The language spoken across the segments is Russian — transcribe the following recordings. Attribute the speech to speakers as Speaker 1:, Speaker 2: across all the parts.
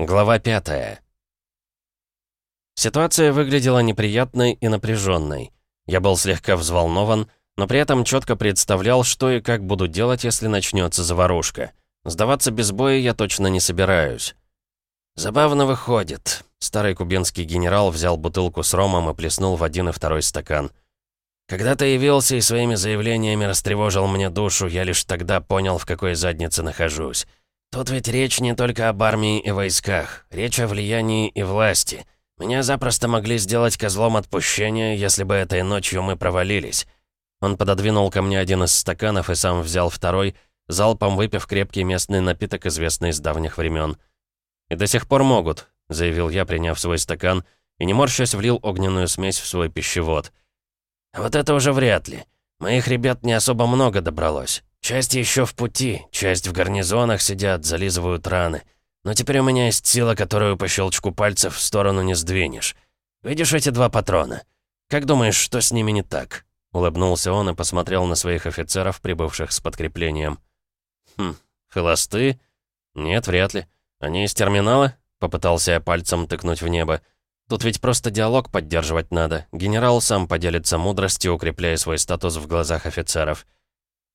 Speaker 1: Глава пятая. Ситуация выглядела неприятной и напряженной. Я был слегка взволнован, но при этом четко представлял, что и как буду делать, если начнется заварушка. Сдаваться без боя я точно не собираюсь. Забавно выходит. Старый кубинский генерал взял бутылку с ромом и плеснул в один и второй стакан. Когда ты явился и своими заявлениями растревожил мне душу, я лишь тогда понял, в какой заднице нахожусь. Тут ведь речь не только об армии и войсках, речь о влиянии и власти. Меня запросто могли сделать козлом отпущения, если бы этой ночью мы провалились. Он пододвинул ко мне один из стаканов и сам взял второй, залпом выпив крепкий местный напиток, известный с давних времен. «И до сих пор могут», — заявил я, приняв свой стакан, и не морщась влил огненную смесь в свой пищевод. «Вот это уже вряд ли. Моих ребят не особо много добралось. Часть еще в пути, часть в гарнизонах сидят, зализывают раны. Но теперь у меня есть сила, которую по щелчку пальцев в сторону не сдвинешь. Видишь эти два патрона? Как думаешь, что с ними не так?» Улыбнулся он и посмотрел на своих офицеров, прибывших с подкреплением. «Хм, холосты? Нет, вряд ли. Они из терминала?» Попытался я пальцем тыкнуть в небо. «Тут ведь просто диалог поддерживать надо. Генерал сам поделится мудростью, укрепляя свой статус в глазах офицеров».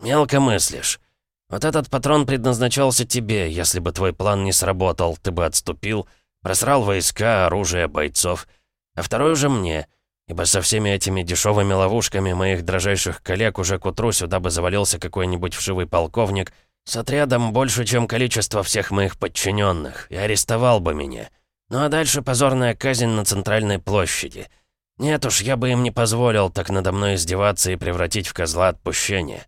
Speaker 1: «Мелко мыслишь. Вот этот патрон предназначался тебе. Если бы твой план не сработал, ты бы отступил, просрал войска, оружие, бойцов. А второй уже мне, ибо со всеми этими дешевыми ловушками моих дрожайших коллег уже к утру сюда бы завалился какой-нибудь вшивый полковник с отрядом больше, чем количество всех моих подчиненных, и арестовал бы меня. Ну а дальше позорная казнь на центральной площади. Нет уж, я бы им не позволил так надо мной издеваться и превратить в козла отпущения».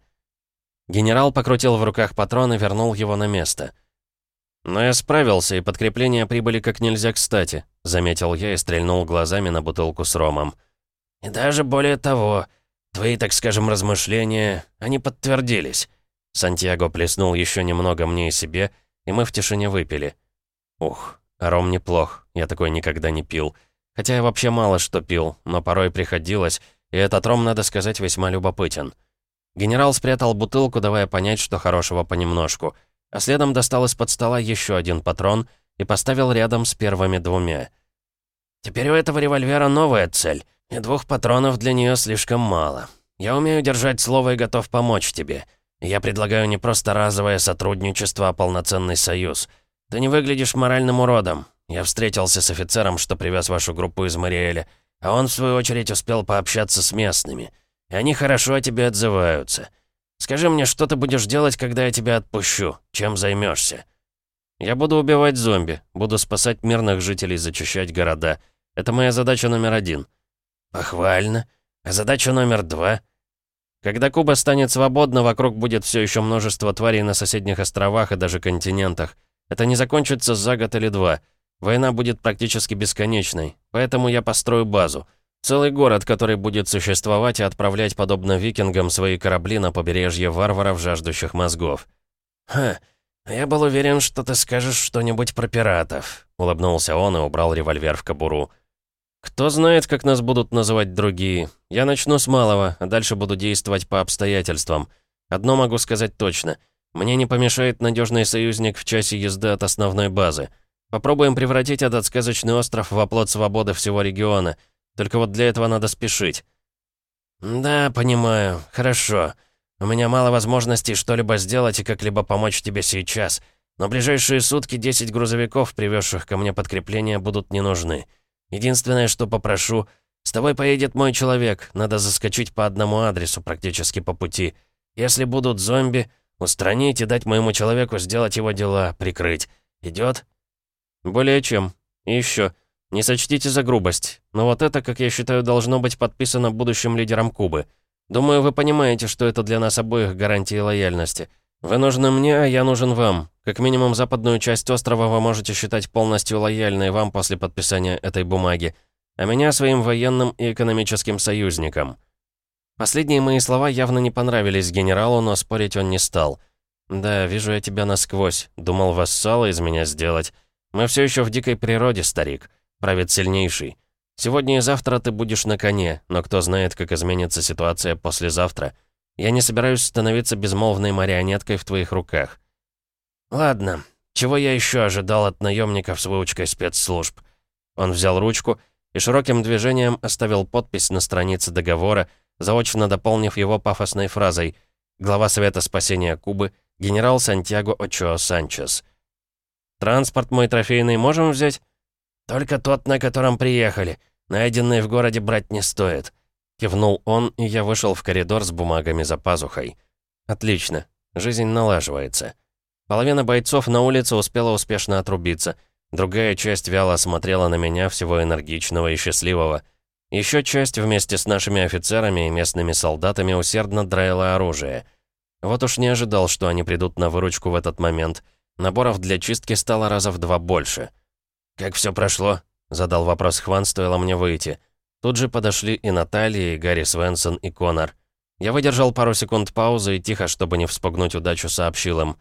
Speaker 1: Генерал покрутил в руках патрон и вернул его на место. «Но я справился, и подкрепления прибыли как нельзя кстати», — заметил я и стрельнул глазами на бутылку с ромом.
Speaker 2: «И даже более того, твои, так скажем, размышления, они подтвердились».
Speaker 1: Сантьяго плеснул еще немного мне и себе, и мы в тишине выпили. Ух, ром неплох, я такой никогда не пил. Хотя я вообще мало что пил, но порой приходилось, и этот ром, надо сказать, весьма любопытен. Генерал спрятал бутылку, давая понять, что хорошего понемножку, а следом достал из-под стола еще один патрон и поставил рядом с первыми двумя.
Speaker 2: «Теперь у этого револьвера новая цель, и двух патронов для нее слишком мало. Я умею держать слово и готов помочь тебе. Я предлагаю не просто разовое сотрудничество, а полноценный союз. Ты не выглядишь моральным уродом. Я встретился с офицером, что привез вашу группу из Мариэля, а он, в свою очередь, успел пообщаться с местными». Они хорошо о тебе отзываются. Скажи мне, что ты будешь делать, когда я тебя отпущу? Чем займешься?
Speaker 1: Я буду убивать зомби, буду спасать мирных жителей, зачищать города. Это моя задача номер один.
Speaker 2: Похвально. А задача номер два?
Speaker 1: Когда Куба станет свободна, вокруг будет все еще множество тварей на соседних островах и даже континентах. Это не закончится за год или два. Война будет практически бесконечной, поэтому я построю базу. Целый город, который будет существовать и отправлять, подобно викингам, свои корабли на побережье варваров, жаждущих мозгов.
Speaker 2: «Ха, я был уверен, что ты скажешь что-нибудь про пиратов», — улыбнулся он и убрал револьвер в кобуру.
Speaker 1: «Кто знает, как нас будут называть другие. Я начну с малого, а дальше буду действовать по обстоятельствам. Одно могу сказать точно. Мне не помешает надежный союзник в часе езды от основной базы. Попробуем превратить этот сказочный остров в оплот свободы всего региона — только вот для этого надо спешить».
Speaker 2: «Да, понимаю. Хорошо. У меня мало возможностей что-либо сделать и как-либо помочь тебе сейчас. Но ближайшие сутки 10 грузовиков, привезших ко мне подкрепления, будут не нужны. Единственное, что попрошу, с тобой поедет мой человек. Надо заскочить по одному адресу практически по пути. Если будут зомби, устранить и дать моему человеку сделать его дела, прикрыть. Идет?
Speaker 1: «Более чем. И еще. Не сочтите за грубость, но вот это, как я считаю, должно быть подписано будущим лидером Кубы. Думаю, вы понимаете, что это для нас обоих гарантии лояльности. Вы нужны мне, а я нужен вам. Как минимум, западную часть острова вы можете считать полностью лояльной вам после подписания этой бумаги, а меня своим военным и экономическим союзником». Последние мои слова явно не понравились генералу, но спорить он не стал. «Да, вижу я тебя насквозь. Думал вассала из меня сделать. Мы все еще в дикой природе, старик правит сильнейший. Сегодня и завтра ты будешь на коне, но кто знает, как изменится ситуация послезавтра. Я не собираюсь становиться безмолвной марионеткой в твоих руках».
Speaker 2: «Ладно, Чего я еще ожидал от наемников с выучкой спецслужб? Он взял ручку и широким движением оставил подпись на странице договора, заочно дополнив его пафосной фразой «Глава Совета спасения Кубы, генерал Сантьяго Очоа Санчес». «Транспорт мой трофейный можем взять?» «Только тот, на котором приехали. Найденный в городе брать не стоит». Кивнул он, и я вышел в коридор с бумагами за пазухой. «Отлично. Жизнь налаживается». Половина бойцов на улице успела успешно отрубиться. Другая часть вяло смотрела на меня, всего энергичного и счастливого. Еще часть вместе с нашими офицерами и местными солдатами усердно драила оружие. Вот уж не ожидал, что они придут на выручку в этот момент. Наборов для чистки стало раза в два больше. «Как все прошло?» — задал вопрос Хван, стоило мне выйти. Тут же подошли и Наталья, и Гарри Свенсон, и Конор. Я выдержал пару секунд паузы и тихо, чтобы не вспугнуть удачу, сообщил им.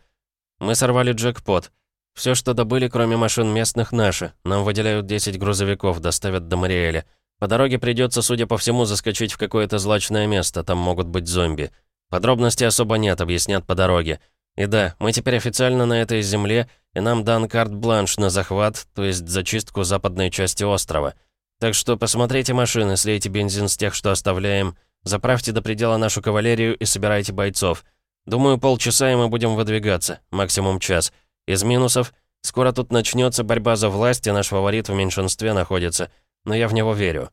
Speaker 2: «Мы сорвали джекпот. Все, что добыли, кроме машин местных, наши. Нам выделяют 10 грузовиков, доставят до Мариэля. По дороге придется, судя по всему, заскочить в какое-то злачное место, там могут быть зомби. Подробностей особо нет, объяснят по дороге. И да, мы теперь официально на этой земле, и нам дан карт-бланш на захват, то есть зачистку западной части острова. Так что посмотрите машины, слейте бензин с тех, что оставляем, заправьте до предела нашу кавалерию и собирайте бойцов. Думаю, полчаса и мы будем выдвигаться, максимум час. Из минусов, скоро тут начнется борьба за власть, и наш фаворит в меньшинстве находится, но я в него верю.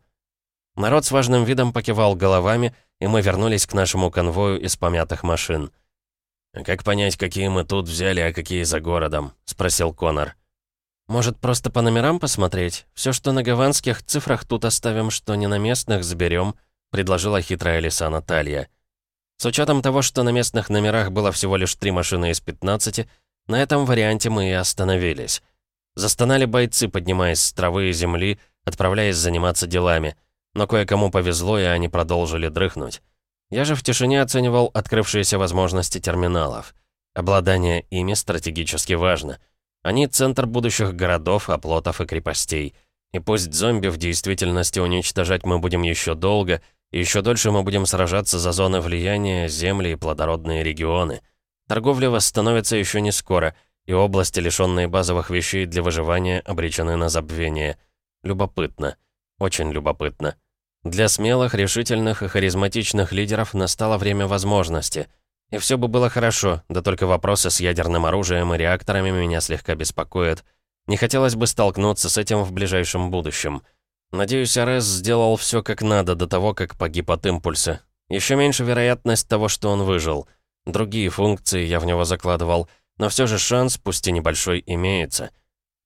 Speaker 2: Народ с важным видом покивал головами, и мы вернулись к нашему конвою из помятых машин. «А как понять, какие мы тут взяли, а какие за городом?» — спросил Конор. «Может, просто по номерам посмотреть? Все, что на гаванских цифрах тут оставим, что не на местных, заберем», — предложила хитрая лиса Наталья. С учетом того, что на местных номерах было всего лишь три машины из 15, на этом варианте мы и остановились. Застонали бойцы, поднимаясь с травы и земли, отправляясь заниматься делами. Но кое-кому повезло, и они продолжили дрыхнуть. Я же в тишине оценивал открывшиеся возможности терминалов. Обладание ими стратегически важно. Они — центр будущих городов, оплотов и крепостей. И пусть зомби в действительности уничтожать мы будем еще долго, и еще дольше мы будем сражаться за зоны влияния, земли и плодородные регионы. Торговля восстановится еще не скоро, и области, лишенные базовых вещей для выживания, обречены на забвение. Любопытно. Очень любопытно. Для смелых, решительных и харизматичных лидеров настало время возможности. И все бы было хорошо, да только вопросы с ядерным оружием и реакторами меня слегка беспокоят. Не хотелось бы столкнуться с этим в ближайшем будущем. Надеюсь, Арес сделал все как надо до того, как погиб от импульса. Еще меньше вероятность того, что он выжил. Другие функции я в него закладывал, но все же шанс, пусть и небольшой, имеется.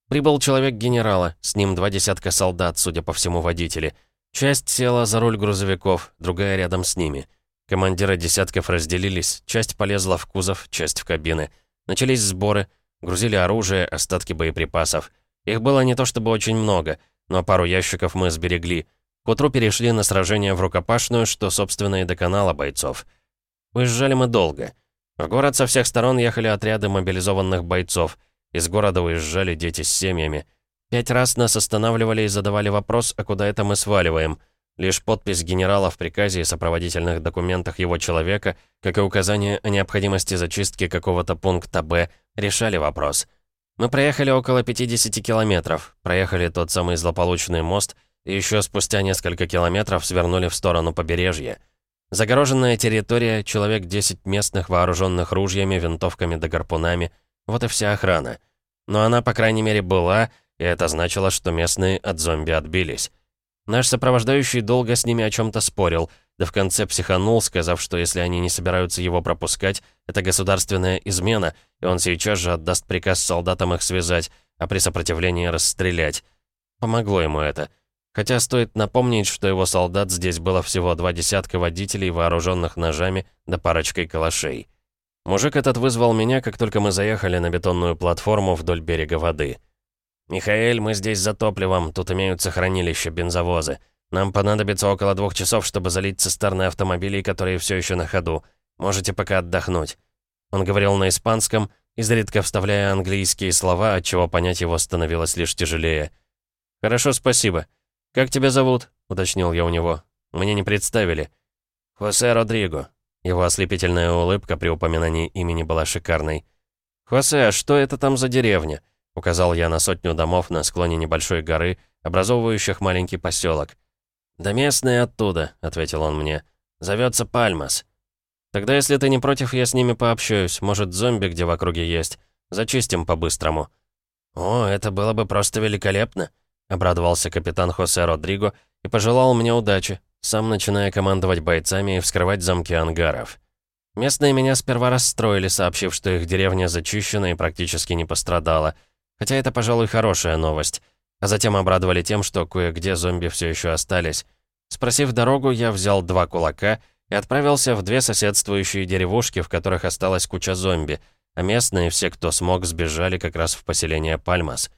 Speaker 2: Прибыл человек генерала, с ним два десятка солдат, судя по всему, водители — Часть села за руль грузовиков, другая рядом с ними. Командиры десятков разделились, часть полезла в кузов, часть в кабины. Начались сборы, грузили оружие, остатки боеприпасов. Их было не то чтобы очень много, но пару ящиков мы сберегли. К утру перешли на сражение в рукопашную, что, собственно, и доконало бойцов. Уезжали мы долго. В город со всех сторон ехали отряды мобилизованных бойцов. Из города уезжали дети с семьями. Пять раз нас останавливали и задавали вопрос, а куда это мы сваливаем. Лишь подпись генерала в приказе и сопроводительных документах его человека, как и указание о необходимости зачистки какого-то пункта «Б», решали вопрос. Мы проехали около 50 километров, проехали тот самый злополучный мост и еще спустя несколько километров свернули в сторону побережья. Загороженная территория, человек 10 местных вооруженных ружьями, винтовками да гарпунами. Вот и вся охрана. Но она, по крайней мере, была, и это значило, что местные от зомби отбились. Наш сопровождающий долго с ними о чем-то спорил, да в конце психанул, сказав, что если они не собираются его пропускать, это государственная измена, и он сейчас же отдаст приказ солдатам их связать, а при сопротивлении расстрелять. Помогло ему это. Хотя стоит напомнить, что его солдат здесь было всего два десятка водителей, вооруженных ножами да парочкой калашей. Мужик этот вызвал меня, как только мы заехали на бетонную платформу вдоль берега воды. «Михаэль, мы здесь за топливом, тут имеются хранилища, бензовозы. Нам понадобится около двух часов, чтобы залить цистерны автомобилей, которые все еще на ходу. Можете пока отдохнуть». Он говорил на испанском, изредка вставляя английские слова, отчего понять его становилось лишь тяжелее. «Хорошо, спасибо. Как тебя зовут?» — уточнил я у него. «Мне не представили». «Хосе Родриго». Его ослепительная улыбка при упоминании имени была шикарной.
Speaker 1: «Хосе, а что это там за деревня?» — указал я на сотню домов на склоне небольшой горы, образовывающих маленький поселок. «Да местные оттуда», — ответил он мне. «Зовется Пальмас». «Тогда, если ты не против, я с ними пообщаюсь. Может, зомби где в округе есть. Зачистим по-быстрому». «О, это было бы просто великолепно», — обрадовался капитан Хосе Родриго и пожелал мне удачи, сам начиная командовать бойцами и вскрывать замки ангаров. Местные меня сперва расстроили, сообщив, что их деревня зачищена и практически не пострадала. Хотя это, пожалуй, хорошая новость. А затем обрадовали тем, что кое-где зомби все еще остались. Спросив дорогу, я взял два кулака и отправился в две соседствующие деревушки, в которых осталась куча зомби, а местные, все, кто смог, сбежали как раз в поселение Пальмас.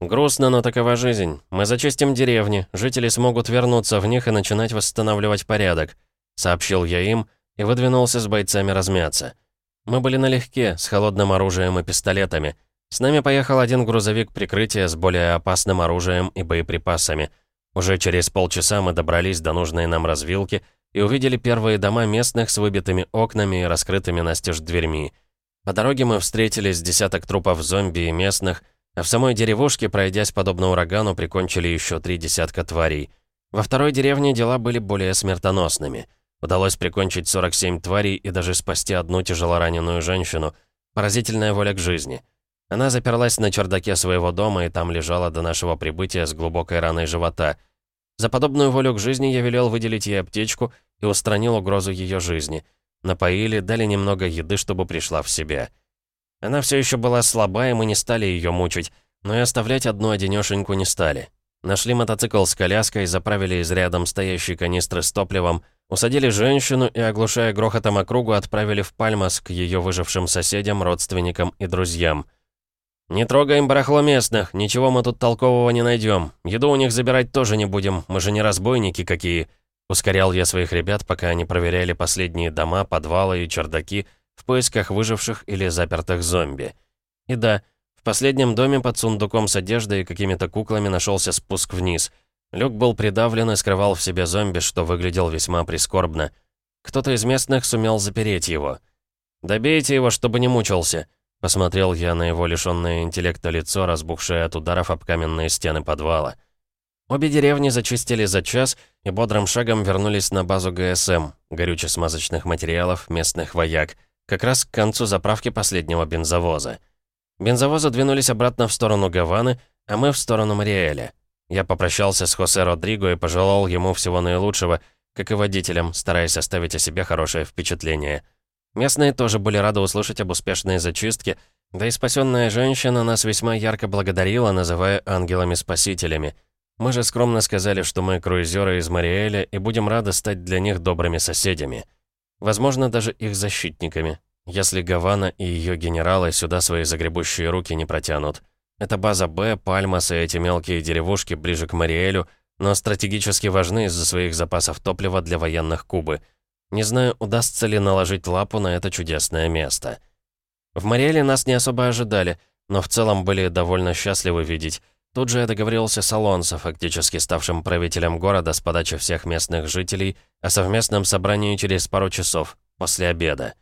Speaker 1: Грустно, но такова жизнь. Мы зачистим деревни, жители смогут вернуться в них и начинать восстанавливать порядок, сообщил я им, и выдвинулся с бойцами размяться. Мы были налегке, с холодным оружием и пистолетами. С нами поехал один грузовик прикрытия с более опасным оружием и боеприпасами. Уже через полчаса мы добрались до нужной нам развилки и увидели первые дома местных с выбитыми окнами и раскрытыми настежь дверьми. По дороге мы встретили с десяток трупов зомби и местных, а в самой деревушке, пройдясь подобно урагану, прикончили еще три десятка тварей. Во второй деревне дела были более смертоносными — Удалось прикончить 47 тварей и даже спасти одну тяжелораненую женщину. Поразительная воля к жизни. Она заперлась на чердаке своего дома и там лежала до нашего прибытия с глубокой раной живота. За подобную волю к жизни я велел выделить ей аптечку и устранил угрозу ее жизни. Напоили, дали немного еды, чтобы пришла в себя. Она все еще была слаба, и мы не стали ее мучить, но и оставлять одну одинешеньку не стали. Нашли мотоцикл с коляской, заправили из рядом стоящие канистры с топливом, усадили женщину и, оглушая грохотом округу, отправили в Пальмас к ее выжившим соседям, родственникам и друзьям. «Не трогаем барахло местных, ничего мы тут толкового не найдем. Еду у них забирать тоже не будем, мы же не разбойники какие». Ускорял я своих ребят, пока они проверяли последние дома, подвалы и чердаки в поисках выживших или запертых зомби. И да, в последнем доме под сундуком с одеждой и какими-то куклами нашелся спуск вниз. Люк был придавлен и скрывал в себе зомби, что выглядел весьма прискорбно. Кто-то из местных сумел запереть его. «Добейте его, чтобы не мучился», — посмотрел я на его лишённое интеллекта лицо, разбухшее от ударов об каменные стены подвала. Обе деревни зачистили за час и бодрым шагом вернулись на базу ГСМ, горюче-смазочных материалов, местных вояк, как раз к концу заправки последнего бензовоза. Бензовозы двинулись обратно в сторону Гаваны, а мы в сторону Мариэля. Я попрощался с Хосе Родриго и пожелал ему всего наилучшего, как и водителям, стараясь оставить о себе хорошее впечатление. Местные тоже были рады услышать об успешной зачистке, да и спасенная женщина нас весьма ярко благодарила, называя ангелами-спасителями. Мы же скромно сказали, что мы круизеры из Мариэля и будем рады стать для них добрыми соседями. Возможно, даже их защитниками, если Гавана и ее генералы сюда свои загребущие руки не протянут. Это база Б, Пальмас и эти мелкие деревушки ближе к Мариэлю, но стратегически важны из-за своих запасов топлива для военных Кубы. Не знаю, удастся ли наложить лапу на это чудесное место. В Мариэле нас не особо ожидали, но в целом были довольно счастливы видеть. Тут же я договорился с Алонсо, фактически ставшим правителем города с подачи всех местных жителей, о совместном собрании через пару часов, после обеда.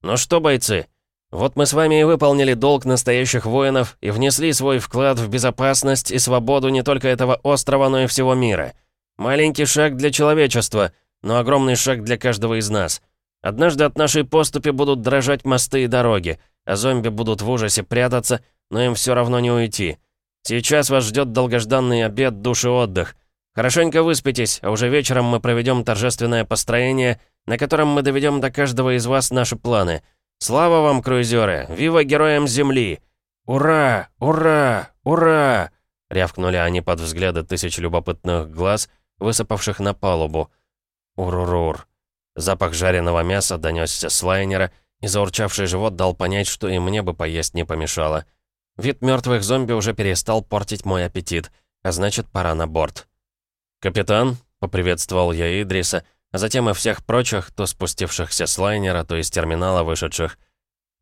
Speaker 1: «Ну что, бойцы, вот мы с вами и выполнили долг настоящих воинов и внесли свой вклад в безопасность и свободу не только этого острова, но и всего мира. Маленький шаг для человечества, но огромный шаг для каждого из нас. Однажды от нашей поступи будут дрожать мосты и дороги, а зомби будут в ужасе прятаться, но им все равно не уйти. Сейчас вас ждет долгожданный обед, душ и отдых. Хорошенько выспитесь, а уже вечером мы проведем торжественное построение — на котором мы доведем до каждого из вас наши планы. Слава вам, круизеры! Вива героям Земли! Ура! Ура! Ура!» Рявкнули они под взгляды тысяч любопытных глаз, высыпавших на палубу. Урурур. Запах жареного мяса донесся с лайнера, и заурчавший живот дал понять, что и мне бы поесть не помешало. Вид мертвых зомби уже перестал портить мой аппетит, а значит, пора на борт. «Капитан», — поприветствовал я Идриса, — а затем и всех прочих, то спустившихся с лайнера, то из терминала вышедших.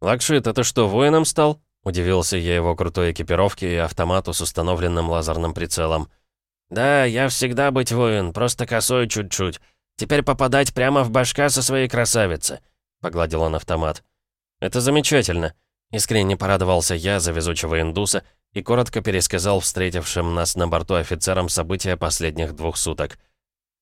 Speaker 1: «Лакшит, это что, воином стал?» Удивился я его крутой экипировке и автомату с установленным лазерным прицелом. «Да, я всегда быть воин, просто косой чуть-чуть. Теперь попадать прямо в башка со своей красавицы», — погладил он автомат. «Это замечательно. Искренне порадовался я за везучего индуса и коротко пересказал встретившим нас на борту офицерам события последних двух суток.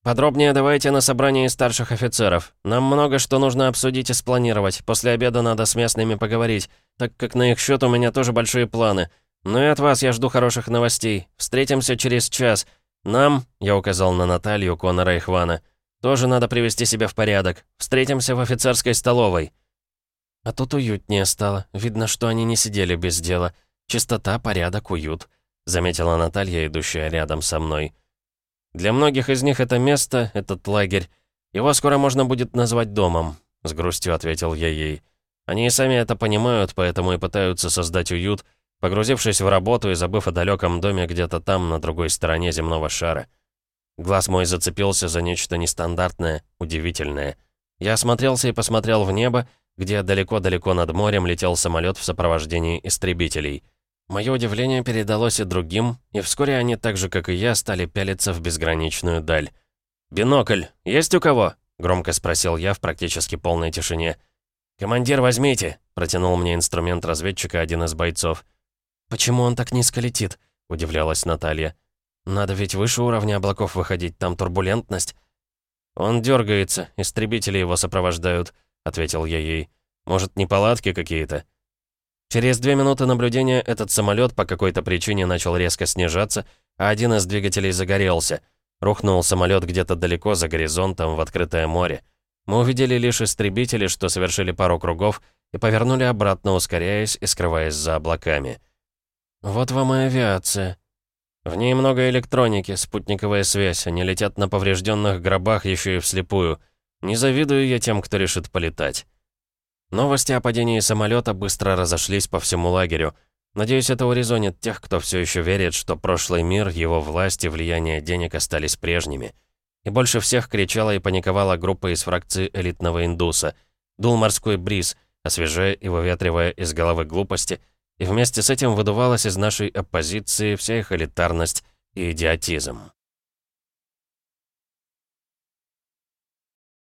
Speaker 1: «Подробнее давайте на собрании старших офицеров. Нам много что нужно обсудить и спланировать. После обеда надо с местными поговорить, так как на их счет у меня тоже большие планы. Ну и от вас я жду хороших новостей. Встретимся через час. Нам, я указал на Наталью, Конора и Хвана, тоже надо привести себя в порядок. Встретимся в офицерской столовой». А тут уютнее стало. Видно, что они не сидели без дела. Чистота, порядок, уют», — заметила Наталья, идущая рядом со мной. «Для многих из них это место, этот лагерь, его скоро можно будет назвать домом», — с грустью ответил я ей. «Они и сами это понимают, поэтому и пытаются создать уют, погрузившись в работу и забыв о далеком доме где-то там, на другой стороне земного шара». Глаз мой зацепился за нечто нестандартное, удивительное. Я осмотрелся и посмотрел в небо, где далеко-далеко над морем летел самолет в сопровождении истребителей. Мое удивление передалось и другим, и вскоре они, так же как и я, стали пялиться в безграничную даль. «Бинокль есть у кого?» — громко спросил я в практически полной тишине. «Командир, возьмите!» — протянул мне инструмент разведчика один из бойцов. «Почему он так низко летит?» — удивлялась Наталья. Надо ведь выше уровня облаков выходить, там турбулентность. Он дергается, истребители его сопровождают, ответил я ей. Может, неполадки какие-то? Через две минуты наблюдения этот самолет по какой-то причине начал резко снижаться, а один из двигателей загорелся. Рухнул самолет где-то далеко за горизонтом в открытое море. Мы увидели лишь истребители, что совершили пару кругов и повернули обратно, ускоряясь и скрываясь за облаками. «Вот вам и авиация», в ней много электроники, спутниковая связь, они летят на поврежденных гробах еще и вслепую. Не завидую я тем, кто решит полетать. Новости о падении самолета быстро разошлись по всему лагерю. Надеюсь, это урезонит тех, кто все еще верит, что прошлый мир, его власть и влияние денег остались прежними. И больше всех кричала и паниковала группа из фракции элитного индуса. Дул морской бриз, освежая и выветривая из головы глупости — и вместе с этим выдувалась из нашей оппозиции вся их элитарность и идиотизм.